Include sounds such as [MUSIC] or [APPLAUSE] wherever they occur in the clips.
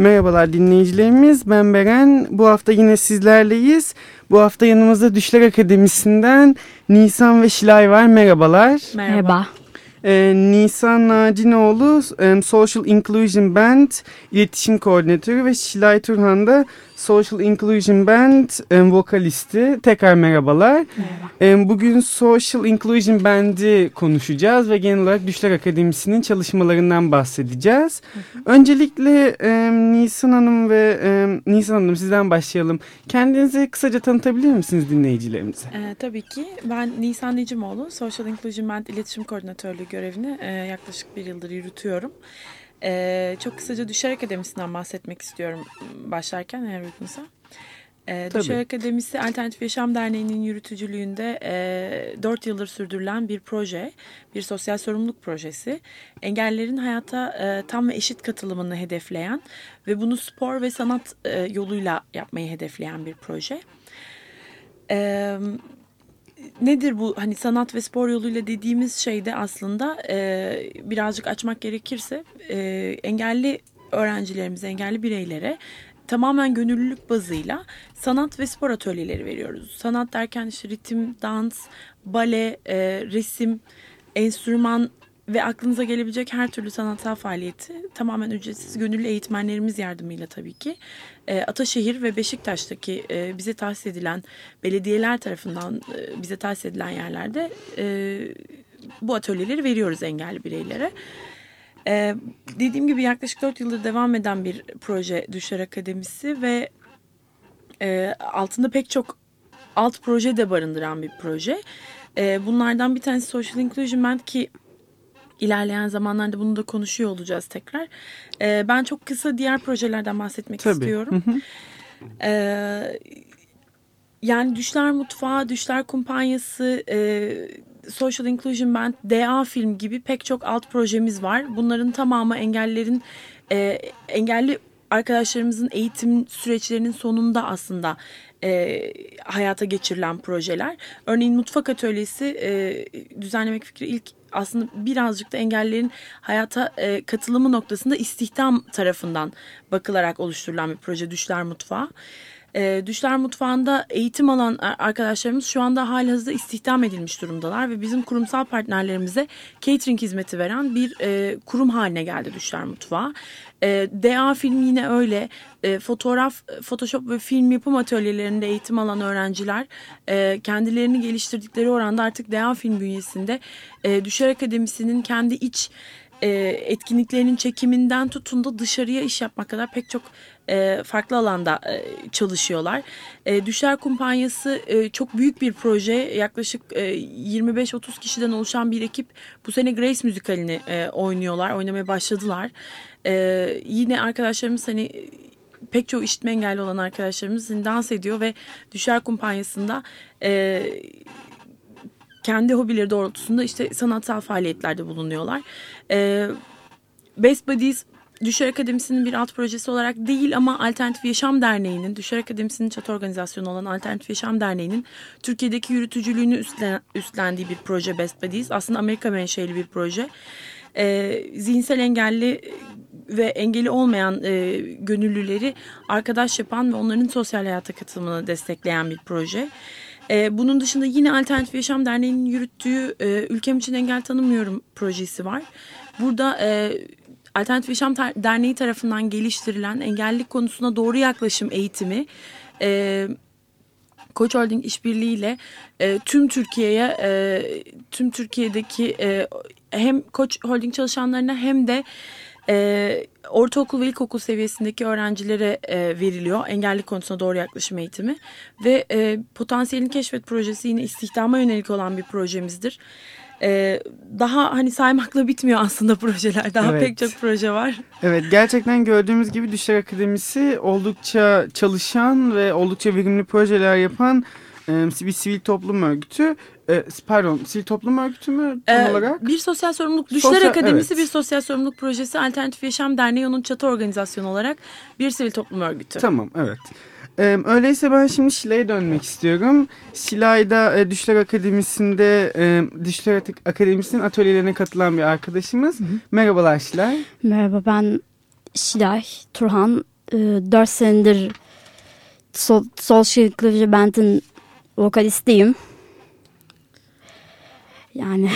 Merhabalar dinleyicilerimiz. Ben Beren. Bu hafta yine sizlerleyiz. Bu hafta yanımızda Düşler Akademisi'nden Nisan ve Şilay var. Merhabalar. Merhaba. Ee, Nisan Nacinoğlu um, Social Inclusion Band iletişim koordinatörü ve Şilay Turhan da Social Inclusion Band um, vokalisti. Tekrar merhabalar. Merhaba. Um, bugün Social Inclusion Band'i konuşacağız ve genel olarak Düşler Akademisi'nin çalışmalarından bahsedeceğiz. Öncelikle um, Nisan Hanım ve um, Nisan Hanım sizden başlayalım. Kendinizi kısaca tanıtabilir misiniz dinleyicilerimize? Ee, tabii ki. Ben Nisan Necimoğlu. Social Inclusion Band İletişim Koordinatörlüğü görevini e, yaklaşık bir yıldır yürütüyorum. E, çok kısaca Düşer Akademisi'nden bahsetmek istiyorum başlarken eğer uygunsa. E, Tabii. Düşer Akademisi Alternatif Yaşam Derneği'nin yürütücülüğünde e, 4 yıldır sürdürülen bir proje, bir sosyal sorumluluk projesi. Engellerin hayata e, tam ve eşit katılımını hedefleyen ve bunu spor ve sanat e, yoluyla yapmayı hedefleyen bir proje. E, nedir bu hani sanat ve spor yoluyla dediğimiz şeyde aslında e, birazcık açmak gerekirse e, engelli öğrencilerimize, engelli bireylere tamamen gönüllülük bazıyla sanat ve spor atölyeleri veriyoruz. Sanat derken işte ritim, dans, bale, e, resim, enstrüman ve aklınıza gelebilecek her türlü sanatsal faaliyeti tamamen ücretsiz gönüllü eğitmenlerimiz yardımıyla tabii ki e, Ataşehir ve Beşiktaş'taki e, bize tahsis edilen belediyeler tarafından e, bize tahsis edilen yerlerde bu atölyeleri veriyoruz engelli bireylere. Dediğim gibi yaklaşık 4 yıldır devam eden bir proje Düşer Akademisi ve altında pek çok alt proje de barındıran bir proje. Bunlardan bir tanesi Social Inclusion Band ki ilerleyen zamanlarda bunu da konuşuyor olacağız tekrar. E, ben çok kısa diğer projelerden bahsetmek Tabii. istiyorum. Hı hı. Ee, yani Düşler Mutfağı, Düşler Kumpanyası, e, Social Inclusion Band, DA Film gibi pek çok alt projemiz var. Bunların tamamı engellerin, e, engelli arkadaşlarımızın eğitim süreçlerinin sonunda aslında e, hayata geçirilen projeler. Örneğin mutfak atölyesi e, düzenlemek fikri ilk aslında birazcık da engellerin hayata e, katılımı noktasında istihdam tarafından bakılarak oluşturulan bir proje Düşler Mutfağı. E, Düşler Mutfağı'nda eğitim alan arkadaşlarımız şu anda halihazırda istihdam edilmiş durumdalar ve bizim kurumsal partnerlerimize catering hizmeti veren bir e, kurum haline geldi Düşler Mutfağı. E, DA film yine öyle. E, fotoğraf, Photoshop ve film yapım atölyelerinde eğitim alan öğrenciler e, kendilerini geliştirdikleri oranda artık DA film bünyesinde e, Düşer Akademisi'nin kendi iç e, etkinliklerinin çekiminden tutun da dışarıya iş yapmak kadar pek çok e, farklı alanda e, çalışıyorlar. E, Düşler Kumpanyası e, çok büyük bir proje. Yaklaşık e, 25-30 kişiden oluşan bir ekip bu sene Grace müzikalini e, oynuyorlar, oynamaya başladılar. E, yine arkadaşlarımız hani pek çok işitme engelli olan arkadaşlarımız dans ediyor ve Düşer Kumpanyası'nda e, kendi hobileri doğrultusunda işte sanatsal faaliyetlerde bulunuyorlar. Ee, Best Buddies Düşer Akademisi'nin bir alt projesi olarak değil ama Alternatif Yaşam Derneği'nin, Düşer Akademisi'nin çatı organizasyonu olan Alternatif Yaşam Derneği'nin Türkiye'deki yürütücülüğünü üstlen, üstlendiği bir proje Best Buddies. Aslında Amerika menşeli bir proje. Ee, zihinsel engelli ve engeli olmayan e, gönüllüleri arkadaş yapan ve onların sosyal hayata katılımını destekleyen bir proje. Ee, bunun dışında yine Alternatif Yaşam Derneği'nin yürüttüğü e, Ülkem için Engel Tanımıyorum projesi var. Burada e, Alternatif Yaşam Derneği tarafından geliştirilen engellilik konusuna doğru yaklaşım eğitimi e, Koç Holding işbirliğiyle e, tüm Türkiye'ye e, tüm Türkiye'deki e, hem Koç Holding çalışanlarına hem de e, ortaokul ve ilkokul seviyesindeki öğrencilere e, veriliyor engelli konusuna doğru yaklaşım eğitimi ve e, potansiyelini keşfet projesi yine istihdama yönelik olan bir projemizdir. E, daha hani saymakla bitmiyor aslında projeler daha Evet. pek çok proje var. Evet gerçekten gördüğümüz gibi Düşler Akademisi oldukça çalışan ve oldukça verimli projeler yapan bir sivil toplum örgütü. E, pardon sivil toplum örgütü mü tam Ee, olarak? Bir sosyal sorumluluk Düşler Sosyal- Akademisi evet. bir sosyal sorumluluk projesi Alternatif Yaşam Derneği onun çatı organizasyonu olarak bir sivil toplum örgütü. Tamam evet. Ee, öyleyse ben şimdi Şile'ye dönmek istiyorum. Şilay'da e, Düşler Akademisi'nde e, Düşler Ak- Akademisi'nin atölyelerine katılan bir arkadaşımız. Merhabalar Şilay. Merhaba ben Şilay Turhan. Ee, 4 senedir Sol, Social Inclusion Band'in vokalistiyim. Yani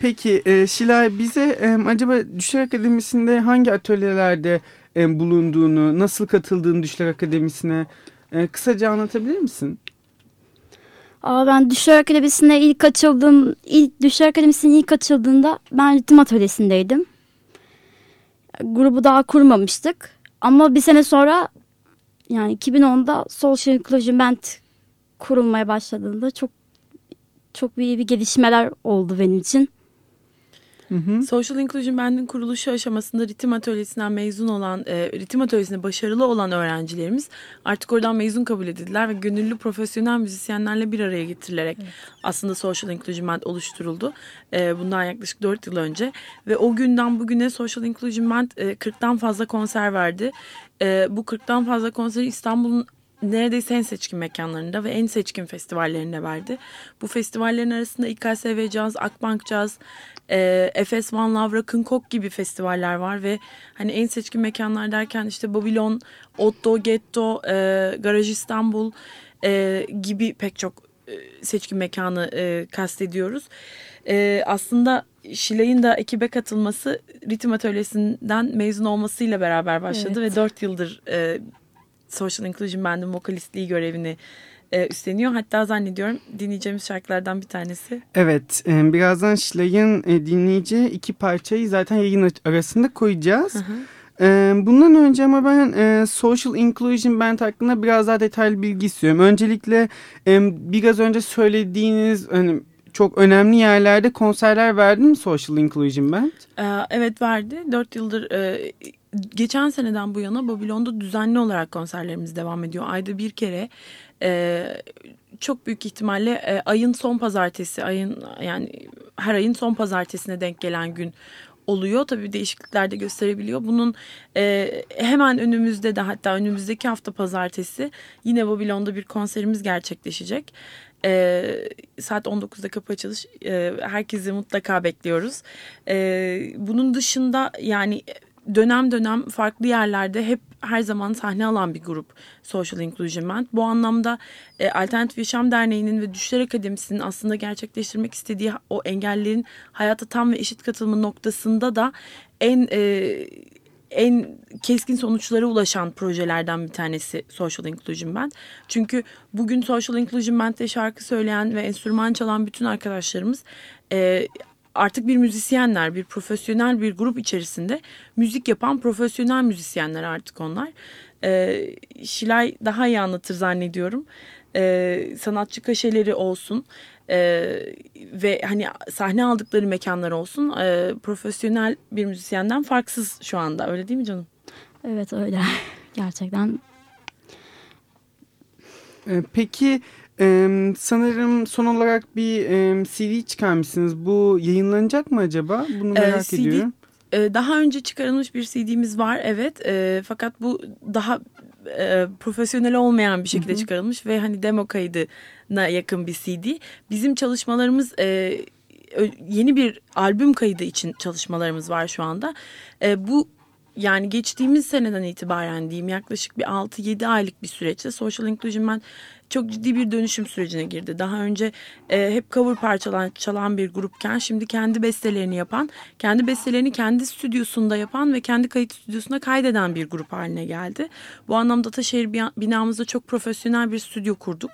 Peki e, Şilay bize e, acaba Düşler Akademisi'nde hangi atölyelerde e, bulunduğunu, nasıl katıldığını Düşler Akademisi'ne e, kısaca anlatabilir misin? Aa, ben Düşler Akademisi'ne ilk açıldığım, ilk Düşler Akademisi'ne ilk açıldığında ben ritim atölyesindeydim. Grubu daha kurmamıştık. Ama bir sene sonra yani 2010'da Social Inclusion Band kurulmaya başladığında çok çok iyi bir gelişmeler oldu benim için. Hı hı. Social Inclusion Band'in kuruluşu aşamasında ritim atölyesinden mezun olan, e, ritim atölyesinde başarılı olan öğrencilerimiz artık oradan mezun kabul edildiler ve gönüllü profesyonel müzisyenlerle bir araya getirilerek aslında Social Inclusion Band oluşturuldu. E, bundan yaklaşık 4 yıl önce ve o günden bugüne Social Inclusion Band e, 40'tan fazla konser verdi. E, bu 40'tan fazla konseri İstanbul'un neredeyse en seçkin mekanlarında ve en seçkin festivallerinde verdi. Bu festivallerin arasında İKSV Caz, Akbank Caz, e, Efes One Love Rock'n'Cock gibi festivaller var ve hani en seçkin mekanlar derken işte Babylon, Otto, Getto, e, Garaj İstanbul e, gibi pek çok e, seçkin mekanı e, kastediyoruz. E, aslında Şilay'ın da ekibe katılması ritim atölyesinden mezun olmasıyla beraber başladı ve 4 yıldır e, Social Inclusion Band'in vokalistliği görevini e, üstleniyor. Hatta zannediyorum dinleyeceğimiz şarkılardan bir tanesi. Evet, e, birazdan Şilay'ın e, dinleyeceği iki parçayı zaten yayın arasında koyacağız. E, bundan önce ama ben e, Social Inclusion Band hakkında biraz daha detaylı bilgi istiyorum. Öncelikle e, biraz önce söylediğiniz hani çok önemli yerlerde konserler verdi mi Social Inclusion Band? Evet verdi. 4 yıldır geçen seneden bu yana Babilon'da düzenli olarak konserlerimiz devam ediyor. Ayda bir kere e, çok büyük ihtimalle e, ayın son pazartesi ayın yani her ayın son pazartesine denk gelen gün oluyor. Tabii değişiklikler de gösterebiliyor. Bunun e, hemen önümüzde de hatta önümüzdeki hafta pazartesi yine Babilon'da bir konserimiz gerçekleşecek. E, saat 19'da kapı açılış. E, herkesi mutlaka bekliyoruz. E, bunun dışında yani dönem dönem farklı yerlerde hep her zaman sahne alan bir grup Social Inclusion Band. Bu anlamda e, Alternatif Yaşam Derneği'nin ve Düşler Akademisi'nin aslında gerçekleştirmek istediği o engellerin hayata tam ve eşit katılımı noktasında da en e, en keskin sonuçlara ulaşan projelerden bir tanesi Social Inclusion Band. Çünkü bugün Social Inclusion Band'de şarkı söyleyen ve enstrüman çalan bütün arkadaşlarımız e, artık bir müzisyenler, bir profesyonel bir grup içerisinde müzik yapan profesyonel müzisyenler artık onlar. Ee, Şilay daha iyi anlatır zannediyorum. Ee, sanatçı kaşeleri olsun ee, ve hani sahne aldıkları mekanlar olsun ee, profesyonel bir müzisyenden farksız şu anda öyle değil mi canım? Evet öyle. [LAUGHS] Gerçekten E, peki e, sanırım son olarak bir e, CD çıkarmışsınız. Bu yayınlanacak mı acaba? Bunu merak CD ediyorum. Ee, daha önce çıkarılmış bir CD'miz var evet Ee, fakat bu daha e, profesyonel olmayan bir şekilde çıkarılmış ve hani demo kaydına yakın bir CD. Bizim çalışmalarımız e, yeni bir albüm kaydı için çalışmalarımız var şu anda. E, bu yani geçtiğimiz seneden itibaren diyeyim yaklaşık bir 6-7 aylık bir süreçte Social Inclusion ben çok ciddi bir dönüşüm sürecine girdi. Daha önce e, hep cover parçalan çalan bir grupken şimdi kendi bestelerini yapan, kendi bestelerini kendi stüdyosunda yapan ve kendi kayıt stüdyosunda kaydeden bir grup haline geldi. Bu anlamda Ataşehir binamızda çok profesyonel bir stüdyo kurduk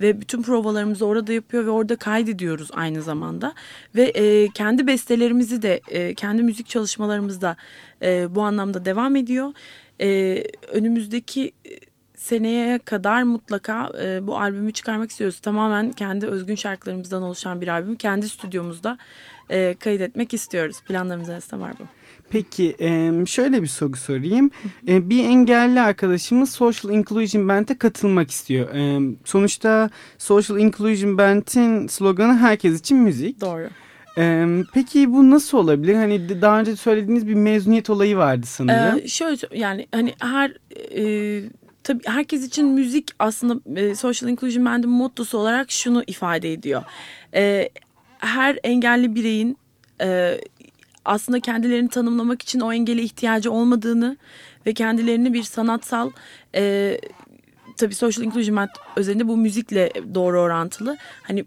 ve bütün provalarımızı orada yapıyor ve orada kaydediyoruz aynı zamanda ve e, kendi bestelerimizi de e, kendi müzik çalışmalarımızda e, bu anlamda devam ediyor. E, önümüzdeki seneye kadar mutlaka e, bu albümü çıkarmak istiyoruz. Tamamen kendi özgün şarkılarımızdan oluşan bir albüm. Kendi stüdyomuzda e, kaydetmek istiyoruz. Planlarımız arasında var bu. Peki şöyle bir soru sorayım. Bir engelli arkadaşımız Social Inclusion Band'e katılmak istiyor. Sonuçta Social Inclusion Band'in sloganı herkes için müzik. Doğru. Peki bu nasıl olabilir? Hani daha önce söylediğiniz bir mezuniyet olayı vardı sanırım. Ee, şöyle yani hani her e, tabii herkes için müzik aslında e, Social Inclusion Band'in mottosu olarak şunu ifade ediyor. E, her engelli bireyin e, aslında kendilerini tanımlamak için o engele ihtiyacı olmadığını ve kendilerini bir sanatsal e, tabii social inclusion band özelinde bu müzikle doğru orantılı. Hani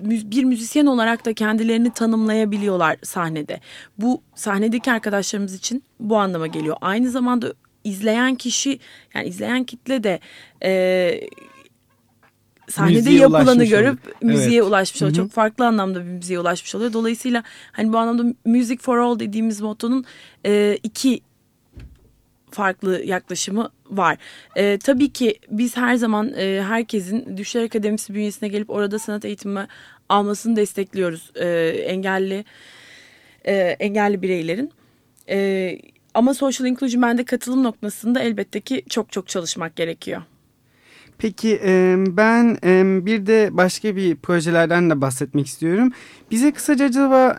bir müzisyen olarak da kendilerini tanımlayabiliyorlar sahnede. Bu sahnedeki arkadaşlarımız için bu anlama geliyor. Aynı zamanda izleyen kişi yani izleyen kitle de e, sahnede müziğe yapılanı görüp oluyor. müziğe evet. ulaşmış oluyor. Hı -hı. Çok farklı anlamda bir müziğe ulaşmış oluyor. Dolayısıyla hani bu anlamda Music for All dediğimiz motonun e, iki farklı yaklaşımı var. E, tabii ki biz her zaman e, herkesin Düşler Akademisi bünyesine gelip orada sanat eğitimi almasını destekliyoruz. E, engelli e, engelli bireylerin. E, ama social inclusion bende katılım noktasında elbette ki çok çok çalışmak gerekiyor. Peki ben bir de başka bir projelerden de bahsetmek istiyorum. Bize kısaca acaba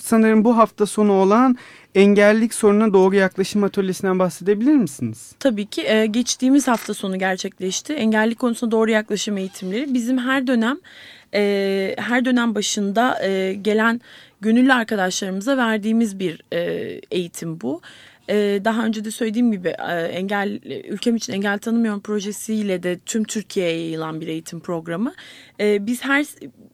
sanırım bu hafta sonu olan engellilik sorununa doğru yaklaşım atölyesinden bahsedebilir misiniz? Tabii ki e, geçtiğimiz hafta sonu gerçekleşti. Engellilik konusunda doğru yaklaşım eğitimleri bizim her dönem e, her dönem başında e, gelen gönüllü arkadaşlarımıza verdiğimiz bir eğitim bu. Ee, daha önce de söylediğim gibi e, engel ülkem için engel tanımıyorum projesiyle de tüm Türkiye'ye yayılan bir eğitim programı. Ee, biz her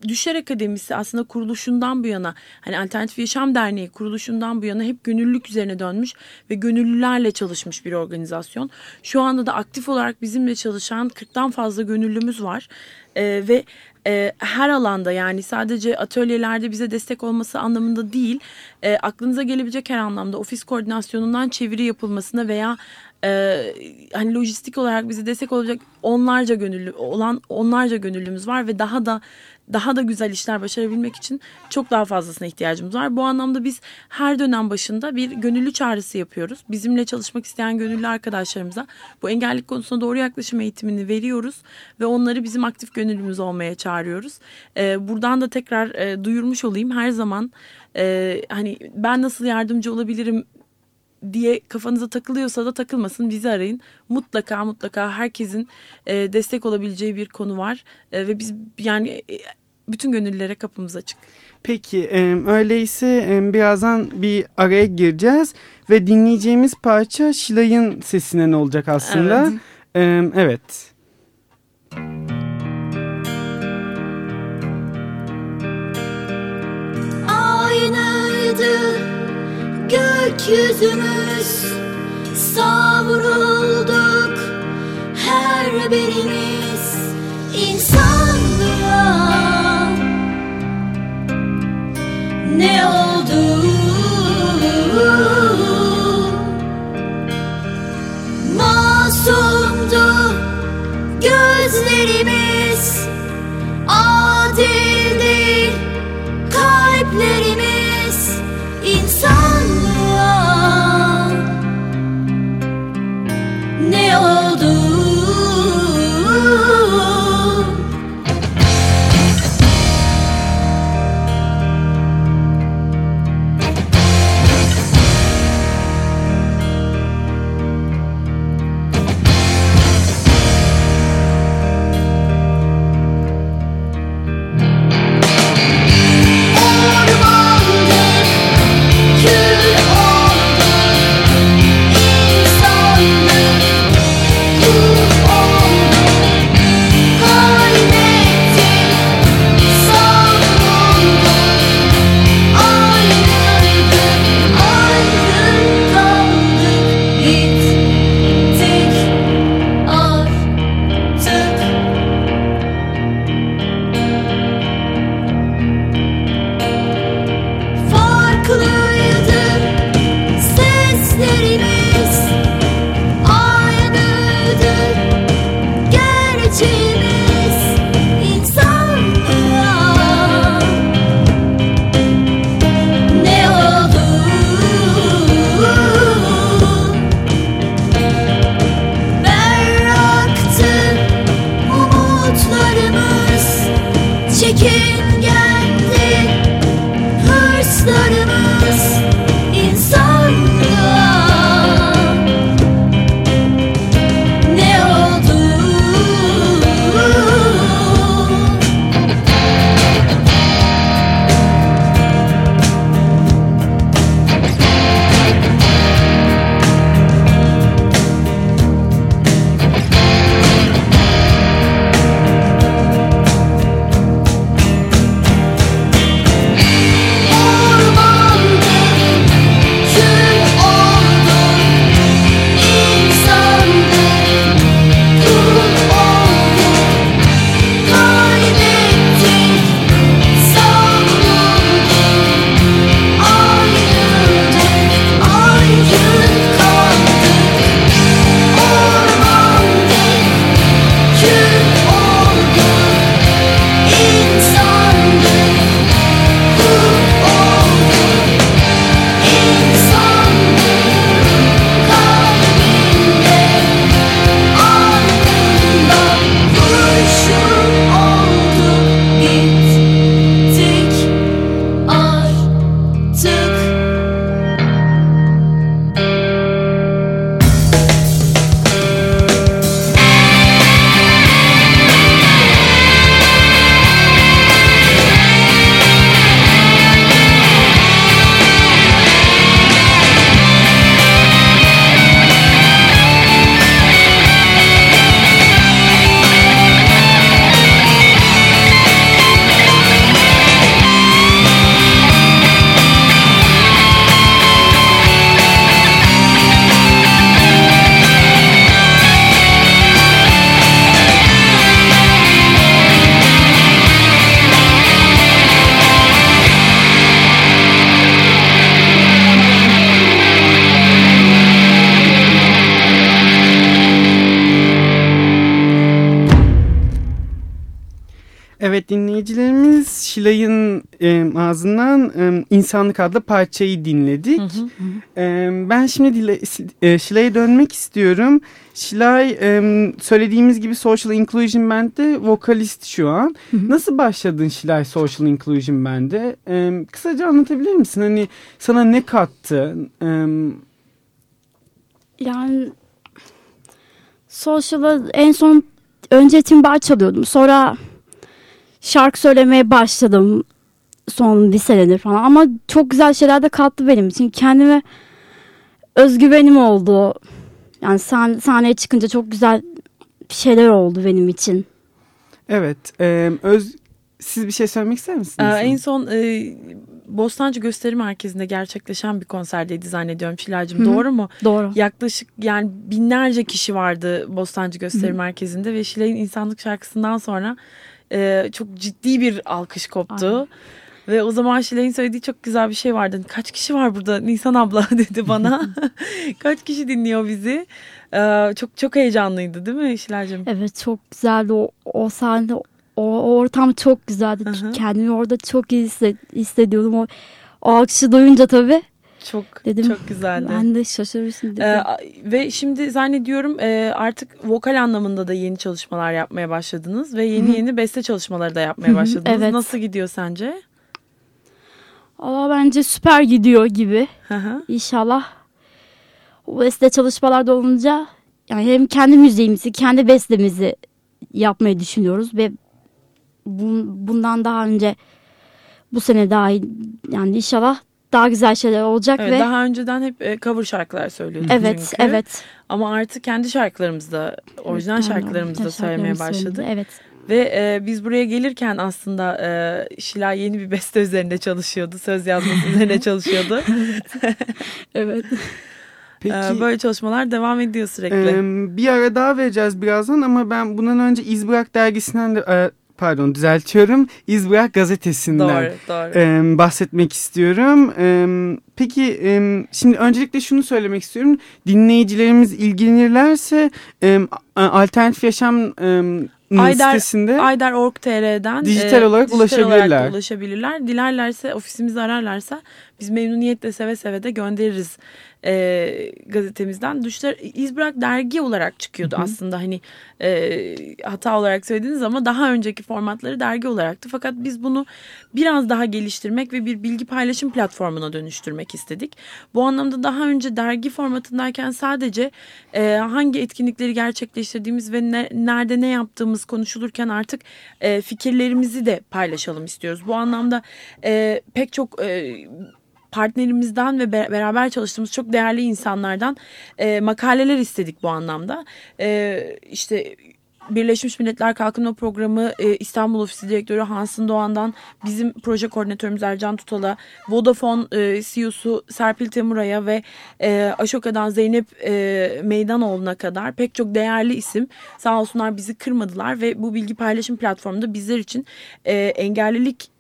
Düşer Akademisi aslında kuruluşundan bu yana hani Alternatif Yaşam Derneği kuruluşundan bu yana hep gönüllülük üzerine dönmüş ve gönüllülerle çalışmış bir organizasyon. Şu anda da aktif olarak bizimle çalışan 40'tan fazla gönüllümüz var. Ee, ve e, her alanda yani sadece atölyelerde bize destek olması anlamında değil e, aklınıza gelebilecek her anlamda ofis koordinasyonundan çeviri yapılmasına veya e, hani lojistik olarak bize destek olacak onlarca gönüllü olan onlarca gönüllümüz var ve daha da daha da güzel işler başarabilmek için çok daha fazlasına ihtiyacımız var. Bu anlamda biz her dönem başında bir gönüllü çağrısı yapıyoruz. Bizimle çalışmak isteyen gönüllü arkadaşlarımıza bu engellik konusunda doğru yaklaşım eğitimini veriyoruz ve onları bizim aktif gönüllümüz olmaya çağırıyoruz. Ee, buradan da tekrar e, duyurmuş olayım. Her zaman e, hani ben nasıl yardımcı olabilirim diye kafanıza takılıyorsa da takılmasın bizi arayın. Mutlaka mutlaka herkesin e, destek olabileceği bir konu var e, ve biz yani e, bütün gönüllülere kapımız açık. Peki e, öyleyse e, birazdan bir araya gireceğiz ve dinleyeceğimiz parça Şilay'ın sesine ne olacak aslında. Evet. E, evet. Gökyüzümüz Savrulduk. Her birimiz insanlığa Ne oldu? Masumdu gözlerimiz Adil değil kalplerimiz. İnsan Evet dinleyicilerimiz Şilay'ın e, ağzından e, İnsanlık adlı parçayı dinledik. Hı hı. E, ben şimdi dile, e, Şilay'a dönmek istiyorum. Şilay e, söylediğimiz gibi Social Inclusion Band'de vokalist şu an. Hı hı. Nasıl başladın Şilay Social Inclusion Band'e? E, kısaca anlatabilir misin? Hani sana ne kattı? E, Yani Social'a en son önce timbal çalıyordum. Sonra şarkı söylemeye başladım son bir senedir falan. Ama çok güzel şeyler de kattı benim için. Kendime özgüvenim oldu. Yani sahne, sahneye çıkınca çok güzel şeyler oldu benim için. evet. E, öz, siz bir şey söylemek ister misiniz? Ee, en son e, Bostancı Gösteri Merkezi'nde gerçekleşen bir konserdeydi zannediyorum Şilacığım. Hı hı. Doğru mu? Doğru. Yaklaşık yani binlerce kişi vardı Bostancı Gösteri Merkezi'nde ve Şilay'ın insanlık şarkısından sonra e, çok ciddi bir alkış koptu. Aynen. Ve o zaman Şilay'ın söylediği çok güzel bir şey vardı. Kaç kişi var burada Nisan abla [LAUGHS] dedi bana. [LAUGHS] Kaç kişi dinliyor bizi. Ee, çok çok heyecanlıydı değil mi Şilay'cığım? Evet çok güzeldi o, o sahne o, o ortam çok güzeldi. Kendimi orada çok iyi hisse- hissediyordum. O, o alkışı duyunca tabii Çok Dedim, çok güzeldi. ben de şaşırırsın dedim. Ee, ve şimdi zannediyorum e, artık vokal anlamında da yeni çalışmalar yapmaya başladınız ve yeni yeni beste çalışmaları da yapmaya başladınız. evet. Nasıl gidiyor sence? Valla bence süper gidiyor gibi. İnşallah o beste çalışmalarda olunca yani hem kendi müziğimizi, kendi bestemizi yapmayı düşünüyoruz ve bun- bundan daha önce bu sene daha iyi yani inşallah daha güzel şeyler olacak Evet, ve daha önceden hep e, cover şarkılar söylüyorduk evet çünkü. evet Ama artık kendi şarkılarımızda, orijinal Aynen, şarkılarımızda kendi söylemeye başladık. Evet. Ve e, biz buraya gelirken aslında e, Şila yeni bir beste üzerinde çalışıyordu. Söz yazması üzerine [LAUGHS] çalışıyordu. Evet. [LAUGHS] Peki. E, böyle çalışmalar devam ediyor sürekli. Ee, bir ara daha vereceğiz birazdan ama ben bundan önce İz Bırak dergisinden de e, pardon düzeltiyorum İz Bırak gazetesinden doğru, doğru. e, bahsetmek istiyorum. E, peki e, şimdi öncelikle şunu söylemek istiyorum. Dinleyicilerimiz ilgilenirlerse e, Alternatif Yaşam e, Aydar- sitesinde Ayder.org.tr'den Dijital olarak ulaşabilirler. olarak ulaşabilirler. Dilerlerse ofisimizi ararlarsa biz memnuniyetle seve seve de göndeririz e, gazetemizden. Düşler İzbırak dergi olarak çıkıyordu aslında hani e, hata olarak söylediniz ama daha önceki formatları dergi olaraktı. Fakat biz bunu biraz daha geliştirmek ve bir bilgi paylaşım platformuna dönüştürmek istedik. Bu anlamda daha önce dergi formatındayken sadece e, hangi etkinlikleri gerçekleştirdiğimiz ve ne- nerede ne yaptığımız konuşulurken artık e, fikirlerimizi de paylaşalım istiyoruz. Bu anlamda e, pek çok e, partnerimizden ve be- beraber çalıştığımız çok değerli insanlardan e, makaleler istedik bu anlamda. E, işte Birleşmiş Milletler Kalkınma Programı e, İstanbul Ofisi Direktörü Hansın Doğan'dan bizim proje koordinatörümüz Ercan Tutal'a, Vodafone e, CEO'su Serpil Temura'ya ve e, Aşoka'dan Zeynep e, Meydanoğlu'na kadar pek çok değerli isim sağ olsunlar bizi kırmadılar ve bu bilgi paylaşım platformunda bizler için e, engellilik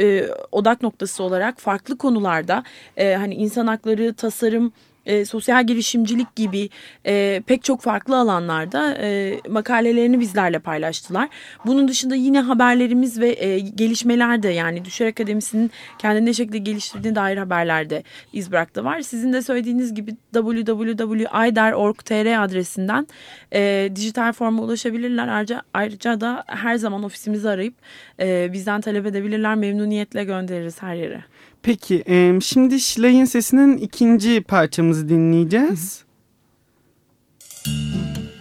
e, odak noktası olarak farklı konularda e, hani insan hakları, tasarım, e, sosyal girişimcilik gibi e, pek çok farklı alanlarda e, makalelerini bizlerle paylaştılar. Bunun dışında yine haberlerimiz ve e, gelişmeler de yani Düşer Akademisi'nin kendini ne şekilde geliştirdiğine dair haberler de İzbırak'ta var. Sizin de söylediğiniz gibi www.ayder.org.tr adresinden e, dijital forma ulaşabilirler. Ayrıca, ayrıca da her zaman ofisimizi arayıp e, bizden talep edebilirler. Memnuniyetle göndeririz her yere. Peki e, şimdi Şilay'ın sesinin ikinci parçamızı dinleyeceğiz. Uzun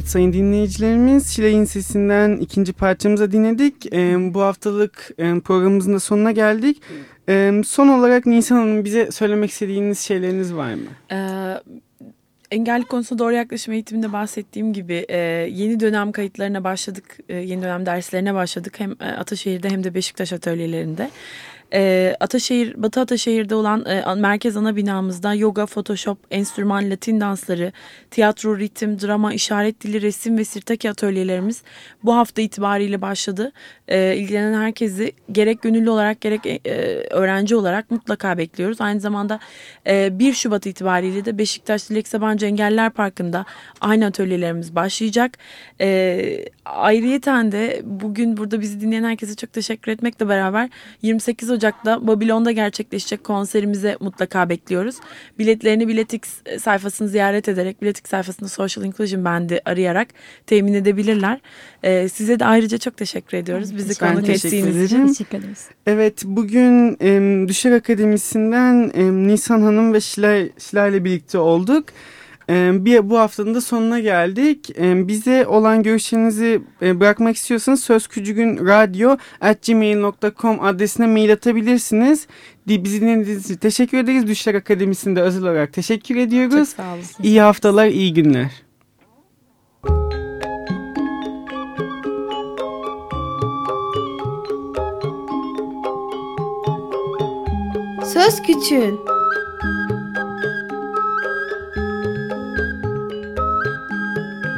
Evet sayın dinleyicilerimiz Şile'in sesinden ikinci parçamıza dinledik. Ee, bu haftalık e, programımızın da sonuna geldik. Ee, son olarak Nisan Hanım bize söylemek istediğiniz şeyleriniz var mı? Ee, engelli konusunda doğru yaklaşım eğitiminde bahsettiğim gibi e, yeni dönem kayıtlarına başladık. E, yeni dönem derslerine başladık. Hem e, Ataşehir'de hem de Beşiktaş atölyelerinde. E, Ataşehir, Batı Ataşehir'de olan e, merkez ana binamızda yoga, photoshop, enstrüman, latin dansları, tiyatro, ritim, drama, işaret dili, resim ve sirtaki atölyelerimiz bu hafta itibariyle başladı. E, ilgilenen herkesi gerek gönüllü olarak gerek e, öğrenci olarak mutlaka bekliyoruz. Aynı zamanda e, 1 Şubat itibariyle de Beşiktaş Dilek Sabancı Engeller Parkı'nda aynı atölyelerimiz başlayacak. E, ayrıyeten de bugün burada bizi dinleyen herkese çok teşekkür etmekle beraber 28 Ocak'ta Babilon'da gerçekleşecek konserimize mutlaka bekliyoruz. Biletlerini Biletix sayfasını ziyaret ederek Biletix sayfasında Social Inclusion Band'i arayarak temin edebilirler. E, size de ayrıca çok teşekkür ediyoruz. Bizi Ben konuk ettiğiniz için. Teşekkür ederiz. Evet bugün e, Düşer Akademisi'nden e, Nisan Hanım ve Şila, Şila ile birlikte olduk. Bir, bu haftanın da sonuna geldik. Bize olan görüşlerinizi e, bırakmak istiyorsanız sözkücügünradyo.gmail.com adresine mail atabilirsiniz. Bizi dinlediğiniz için teşekkür ederiz. Düşer Akademisi'nde özel olarak teşekkür Çok ediyoruz. sağ olun. İyi haftalar, iyi günler. Söz Küçüğün